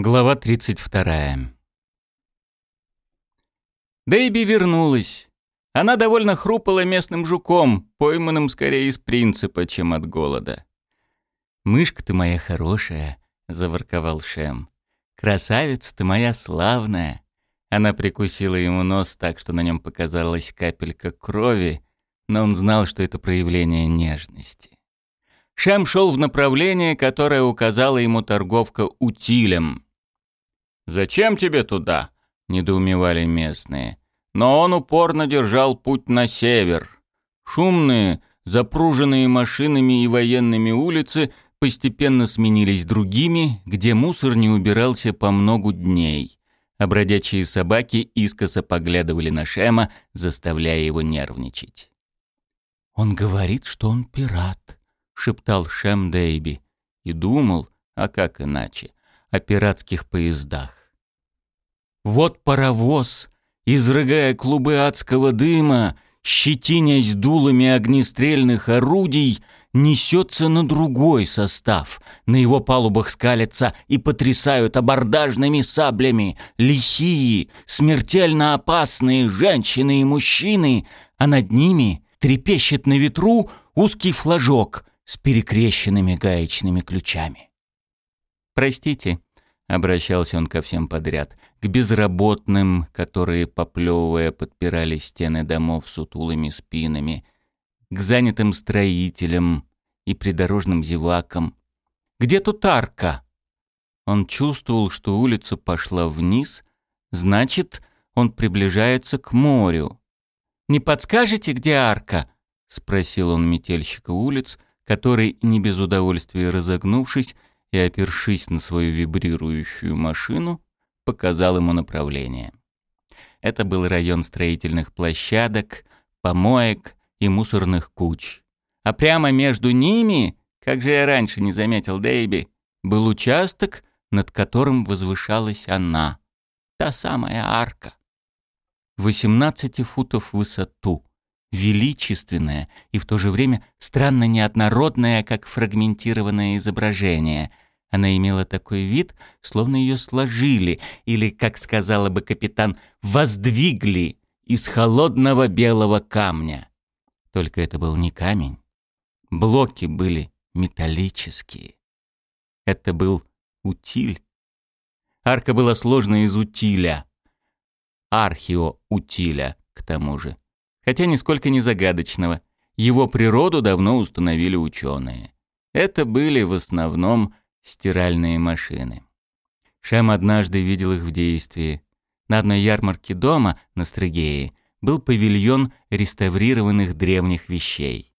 Глава 32. Дэйби вернулась. Она довольно хрупала местным жуком, пойманным скорее из принципа, чем от голода. «Мышка ты моя хорошая», — заворковал Шем. «Красавица ты моя славная». Она прикусила ему нос так, что на нем показалась капелька крови, но он знал, что это проявление нежности. Шем шел в направлении, которое указала ему торговка утилем. «Зачем тебе туда?» — недоумевали местные. Но он упорно держал путь на север. Шумные, запруженные машинами и военными улицы постепенно сменились другими, где мусор не убирался по многу дней, а бродячие собаки искоса поглядывали на Шема, заставляя его нервничать. «Он говорит, что он пират», — шептал Шем Дейби, и думал, а как иначе, о пиратских поездах. Вот паровоз, изрыгая клубы адского дыма, щетинясь дулами огнестрельных орудий, несется на другой состав. На его палубах скалятся и потрясают абордажными саблями лихие, смертельно опасные женщины и мужчины, а над ними трепещет на ветру узкий флажок с перекрещенными гаечными ключами. «Простите», Обращался он ко всем подряд. К безработным, которые, поплевывая, подпирали стены домов сутулыми спинами. К занятым строителям и придорожным зевакам. «Где тут арка?» Он чувствовал, что улица пошла вниз, значит, он приближается к морю. «Не подскажете, где арка?» — спросил он метельщика улиц, который, не без удовольствия разогнувшись, и, опершись на свою вибрирующую машину, показал ему направление. Это был район строительных площадок, помоек и мусорных куч. А прямо между ними, как же я раньше не заметил Дэйби, был участок, над которым возвышалась она, та самая арка. 18 футов в высоту, величественное и в то же время странно неоднородное, как фрагментированное изображение. Она имела такой вид, словно ее сложили, или, как сказала бы капитан, воздвигли из холодного белого камня. Только это был не камень. Блоки были металлические. Это был утиль. Арка была сложена из утиля. Архио-утиля, к тому же хотя нисколько не загадочного. Его природу давно установили ученые. Это были в основном стиральные машины. Шам однажды видел их в действии. На одной ярмарке дома на Стрыгее был павильон реставрированных древних вещей.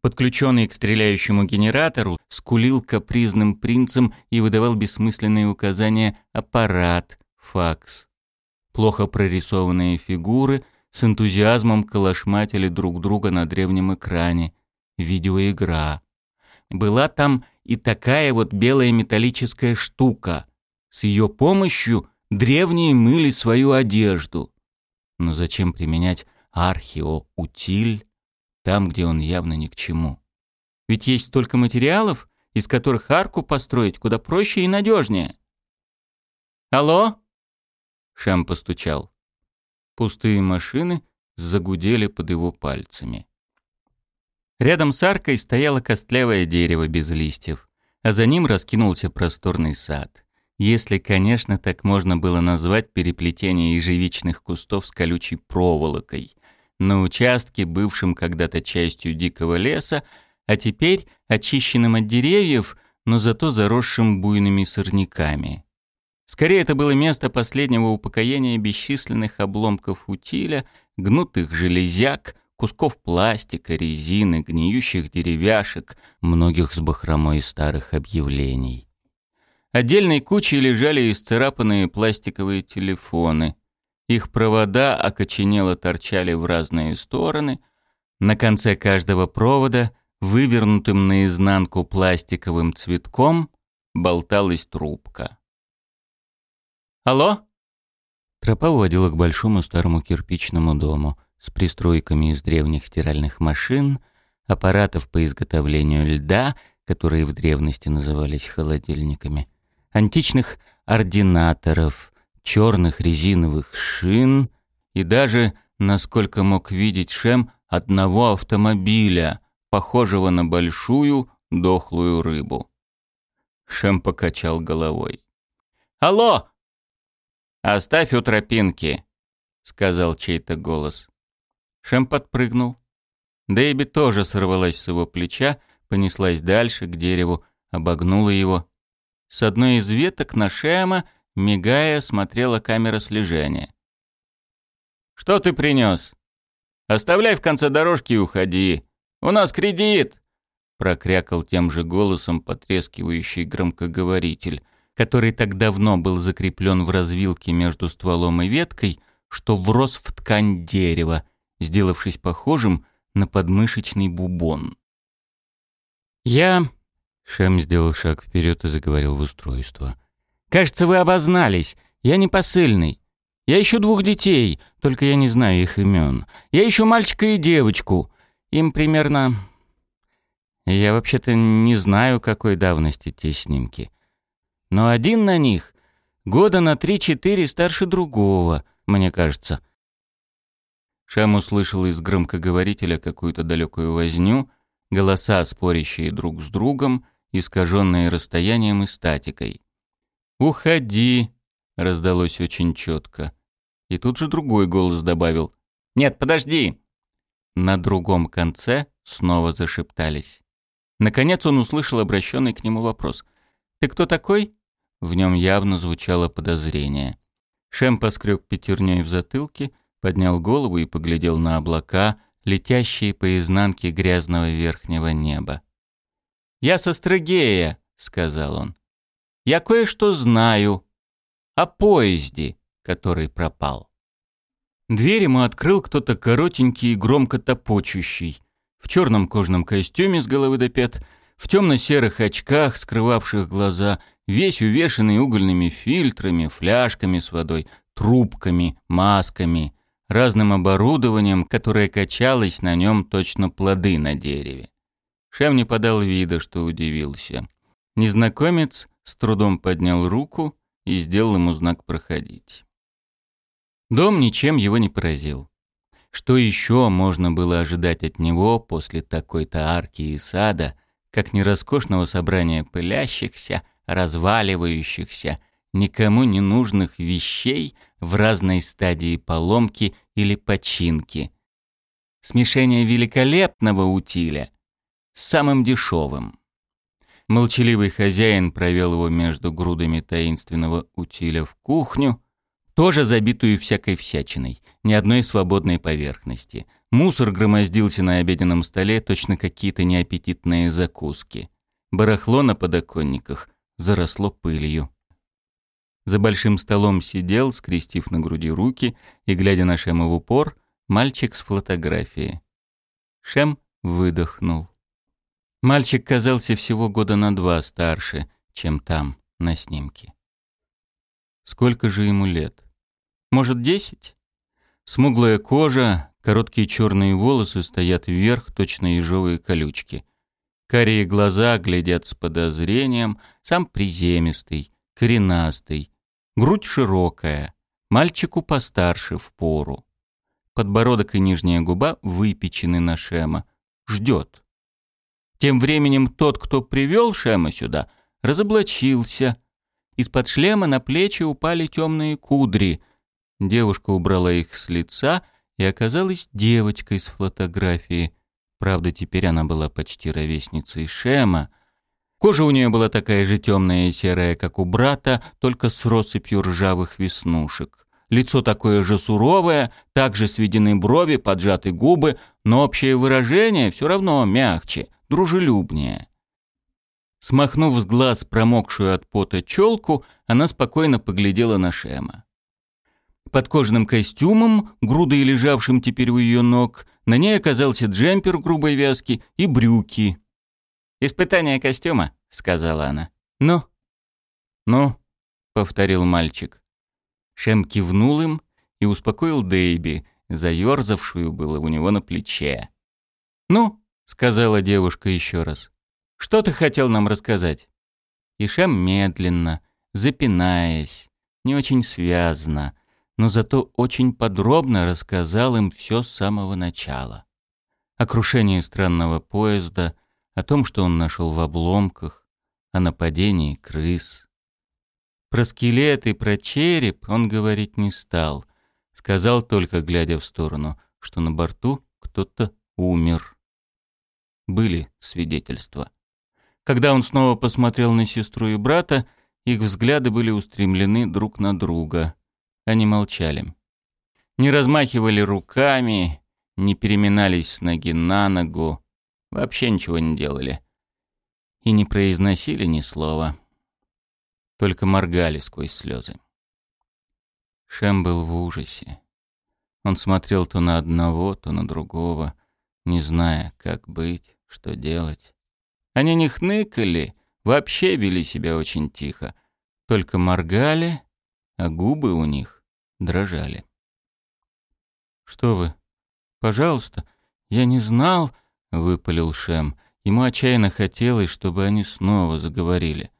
Подключенный к стреляющему генератору, скулил капризным принцем и выдавал бессмысленные указания аппарат, факс. Плохо прорисованные фигуры с энтузиазмом калашматили друг друга на древнем экране. Видеоигра. Была там и такая вот белая металлическая штука. С ее помощью древние мыли свою одежду. Но зачем применять археоутиль там, где он явно ни к чему? Ведь есть столько материалов, из которых арку построить куда проще и надежнее. «Алло?» Шам постучал. Пустые машины загудели под его пальцами. Рядом с аркой стояло костлявое дерево без листьев, а за ним раскинулся просторный сад. Если, конечно, так можно было назвать переплетение ежевичных кустов с колючей проволокой, на участке, бывшем когда-то частью дикого леса, а теперь очищенным от деревьев, но зато заросшим буйными сорняками. Скорее, это было место последнего упокоения бесчисленных обломков утиля, гнутых железяк, кусков пластика, резины, гниющих деревяшек, многих с бахромой старых объявлений. Отдельной кучей лежали исцарапанные пластиковые телефоны. Их провода окоченело торчали в разные стороны. На конце каждого провода, вывернутым наизнанку пластиковым цветком, болталась трубка. Алло?» Тропа уводила к большому старому кирпичному дому с пристройками из древних стиральных машин, аппаратов по изготовлению льда, которые в древности назывались холодильниками, античных ординаторов, черных резиновых шин и даже, насколько мог видеть Шем, одного автомобиля, похожего на большую дохлую рыбу. Шем покачал головой. «Алло! Оставь у тропинки!» — сказал чей-то голос. Шем подпрыгнул. Дэйби тоже сорвалась с его плеча, понеслась дальше, к дереву, обогнула его. С одной из веток на Шема, мигая, смотрела камера слежения. «Что ты принес? Оставляй в конце дорожки и уходи. У нас кредит!» Прокрякал тем же голосом потрескивающий громкоговоритель, который так давно был закреплен в развилке между стволом и веткой, что врос в ткань дерева, сделавшись похожим на подмышечный бубон. «Я...» — Шем сделал шаг вперед и заговорил в устройство. «Кажется, вы обознались. Я не посыльный. Я ищу двух детей, только я не знаю их имен. Я ищу мальчика и девочку. Им примерно... Я вообще-то не знаю, какой давности те снимки. Но один на них года на три-четыре старше другого, мне кажется. Шам услышал из громкоговорителя какую-то далекую возню, голоса, спорящие друг с другом, искаженные расстоянием и статикой. «Уходи!» — раздалось очень четко. И тут же другой голос добавил. «Нет, подожди!» На другом конце снова зашептались. Наконец он услышал обращенный к нему вопрос. «Ты кто такой?» В нем явно звучало подозрение. Шем поскреб пятерней в затылке — поднял голову и поглядел на облака, летящие по изнанке грязного верхнего неба. «Я со Строгея», — сказал он. «Я кое-что знаю о поезде, который пропал». Дверь ему открыл кто-то коротенький и громко топочущий, в черном кожаном костюме с головы до пят, в темно-серых очках, скрывавших глаза, весь увешанный угольными фильтрами, фляжками с водой, трубками, масками, разным оборудованием, которое качалось на нем точно плоды на дереве. Шем не подал вида, что удивился. Незнакомец с трудом поднял руку и сделал ему знак проходить. Дом ничем его не поразил. Что еще можно было ожидать от него после такой-то арки и сада, как не роскошного собрания пылящихся, разваливающихся, никому не нужных вещей в разной стадии поломки или починки. Смешение великолепного утиля с самым дешевым. Молчаливый хозяин провел его между грудами таинственного утиля в кухню, тоже забитую всякой всячиной, ни одной свободной поверхности. Мусор громоздился на обеденном столе, точно какие-то неаппетитные закуски. Барахло на подоконниках заросло пылью. За большим столом сидел, скрестив на груди руки и глядя на Шема в упор, мальчик с фотографией. Шем выдохнул. Мальчик казался всего года на два старше, чем там, на снимке. Сколько же ему лет? Может, десять? Смуглая кожа, короткие черные волосы стоят вверх, точно ежовые колючки. Карие глаза глядят с подозрением, сам приземистый, коренастый, Грудь широкая, мальчику постарше в пору. Подбородок и нижняя губа выпечены на Шема. Ждет. Тем временем тот, кто привел Шема сюда, разоблачился. Из-под шлема на плечи упали темные кудри. Девушка убрала их с лица и оказалась девочкой с фотографии. Правда, теперь она была почти ровесницей Шема — Кожа у нее была такая же темная и серая, как у брата, только с россыпью ржавых веснушек. Лицо такое же суровое, также сведены брови, поджаты губы, но общее выражение все равно мягче, дружелюбнее. Смахнув с глаз промокшую от пота челку, она спокойно поглядела на Шема. Под кожаным костюмом, грудой лежавшим теперь у ее ног, на ней оказался джемпер грубой вязки и брюки, «Испытание костюма», — сказала она. «Ну?» «Ну?» — повторил мальчик. Шем кивнул им и успокоил Дейби, заерзавшую было у него на плече. «Ну?» — сказала девушка еще раз. «Что ты хотел нам рассказать?» И Шем медленно, запинаясь, не очень связно, но зато очень подробно рассказал им все с самого начала. О крушении странного поезда, о том, что он нашел в обломках, о нападении крыс. Про скелет и про череп он говорить не стал. Сказал только, глядя в сторону, что на борту кто-то умер. Были свидетельства. Когда он снова посмотрел на сестру и брата, их взгляды были устремлены друг на друга. Они молчали. Не размахивали руками, не переминались с ноги на ногу, вообще ничего не делали. И не произносили ни слова. Только моргали сквозь слезы. Шем был в ужасе. Он смотрел то на одного, то на другого, не зная, как быть, что делать. Они не хныкали, вообще вели себя очень тихо, только моргали, а губы у них дрожали. «Что вы? Пожалуйста, я не знал», — выпалил Шем. Ему отчаянно хотелось, чтобы они снова заговорили.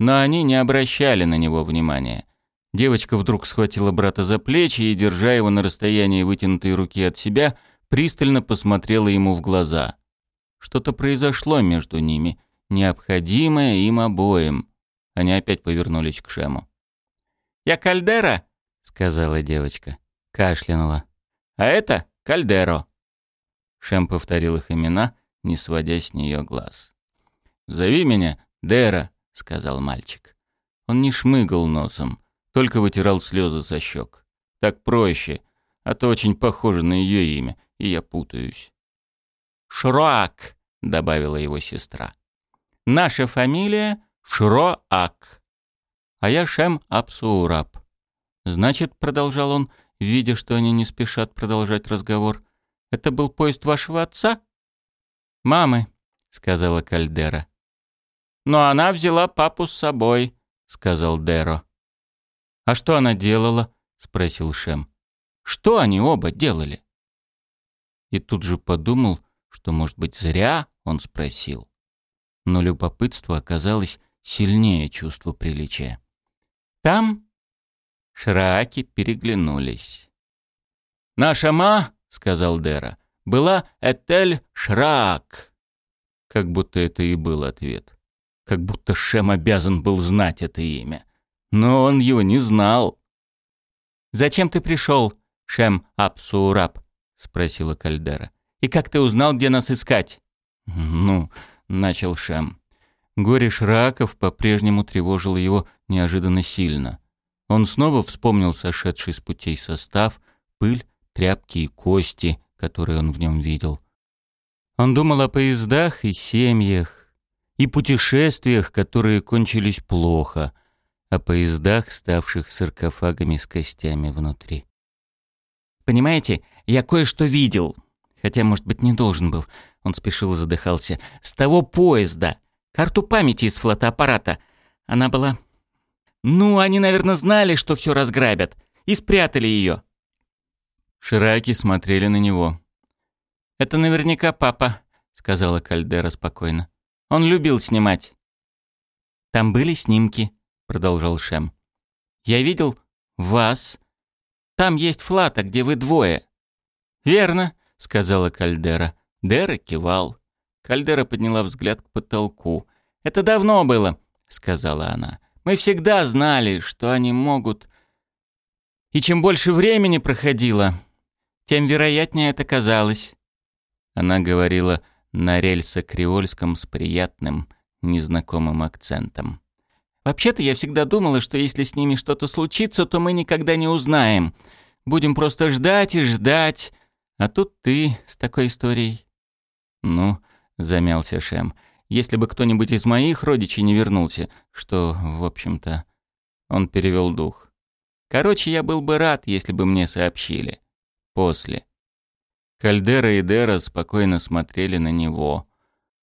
Но они не обращали на него внимания. Девочка вдруг схватила брата за плечи и, держа его на расстоянии вытянутой руки от себя, пристально посмотрела ему в глаза. Что-то произошло между ними, необходимое им обоим. Они опять повернулись к Шему. «Я Кальдера», — сказала девочка. Кашлянула. «А это Кальдеро». Шем повторил их имена, не сводя с нее глаз. «Зови меня Дера», — сказал мальчик. Он не шмыгал носом, только вытирал слезы со щек. Так проще, а то очень похоже на ее имя, и я путаюсь. «Шроак», — добавила его сестра. «Наша фамилия Шроак, а я Шем Апсураб». «Значит», — продолжал он, видя, что они не спешат продолжать разговор, — «это был поезд вашего отца?» «Мамы», — сказала Кальдера. «Но она взяла папу с собой», — сказал Деро. «А что она делала?» — спросил Шем. «Что они оба делали?» И тут же подумал, что, может быть, зря он спросил. Но любопытство оказалось сильнее чувства приличия. Там Шрааки переглянулись. «Наша ма, — сказал Дера, — была Этель Шраак». Как будто это и был ответ. Как будто Шем обязан был знать это имя. Но он его не знал. «Зачем ты пришел, Шем Апсураб?» — спросила Кальдера. И как ты узнал, где нас искать?» «Ну», — начал Шем. Горе Шраков по-прежнему тревожило его неожиданно сильно. Он снова вспомнил сошедший с путей состав, пыль, тряпки и кости, которые он в нем видел. Он думал о поездах и семьях, и путешествиях, которые кончились плохо, о поездах, ставших саркофагами с костями внутри. «Понимаете, я кое-что видел», Хотя, может быть, не должен был. Он спешил и задыхался. «С того поезда! Карту памяти из флотоаппарата! Она была... Ну, они, наверное, знали, что все разграбят. И спрятали ее. Шираки смотрели на него. «Это наверняка папа», — сказала Кальдера спокойно. «Он любил снимать». «Там были снимки», — продолжал Шем. «Я видел вас. Там есть флата, где вы двое». «Верно», сказала Кальдера. Дера кивал. Кальдера подняла взгляд к потолку. «Это давно было», — сказала она. «Мы всегда знали, что они могут...» «И чем больше времени проходило, тем вероятнее это казалось». Она говорила на рельсо-креольском с приятным, незнакомым акцентом. «Вообще-то я всегда думала, что если с ними что-то случится, то мы никогда не узнаем. Будем просто ждать и ждать, а тут ты с такой историей. Ну, замялся Шем. Если бы кто-нибудь из моих родичей не вернулся, что, в общем-то, он перевел дух. Короче, я был бы рад, если бы мне сообщили. После. Кальдера и Дера спокойно смотрели на него.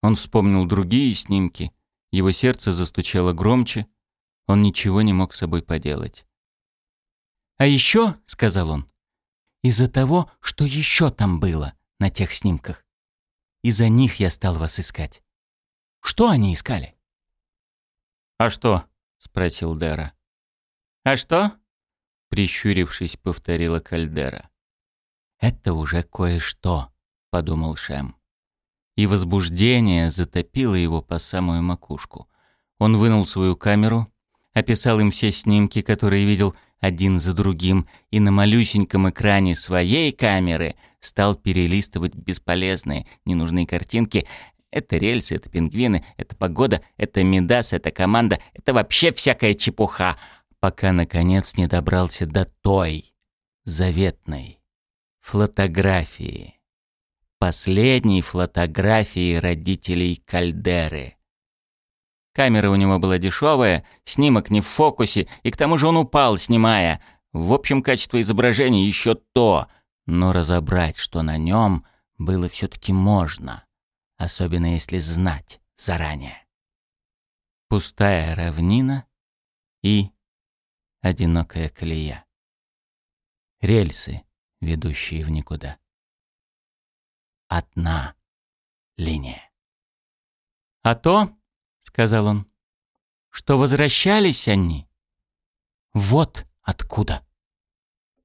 Он вспомнил другие снимки. Его сердце застучало громче. Он ничего не мог с собой поделать. «А еще, — сказал он, из-за того, что еще там было на тех снимках. Из-за них я стал вас искать. Что они искали? «А что?» — спросил Дэра. А что? Прищурившись, повторила Кальдера. Это уже кое-что, подумал Шем. И возбуждение затопило его по самую макушку. Он вынул свою камеру, описал им все снимки, которые видел один за другим, и на малюсеньком экране своей камеры стал перелистывать бесполезные, ненужные картинки. Это рельсы, это пингвины, это погода, это Мидас, это команда, это вообще всякая чепуха, пока, наконец, не добрался до той, заветной, фотографии. Последней фотографии родителей Кальдеры — Камера у него была дешевая, снимок не в фокусе, и к тому же он упал, снимая. В общем, качество изображения еще то, но разобрать, что на нем, было все-таки можно, особенно если знать заранее. Пустая равнина и одинокая колея. Рельсы, ведущие в никуда. Одна линия. А то сказал он, — что возвращались они вот откуда.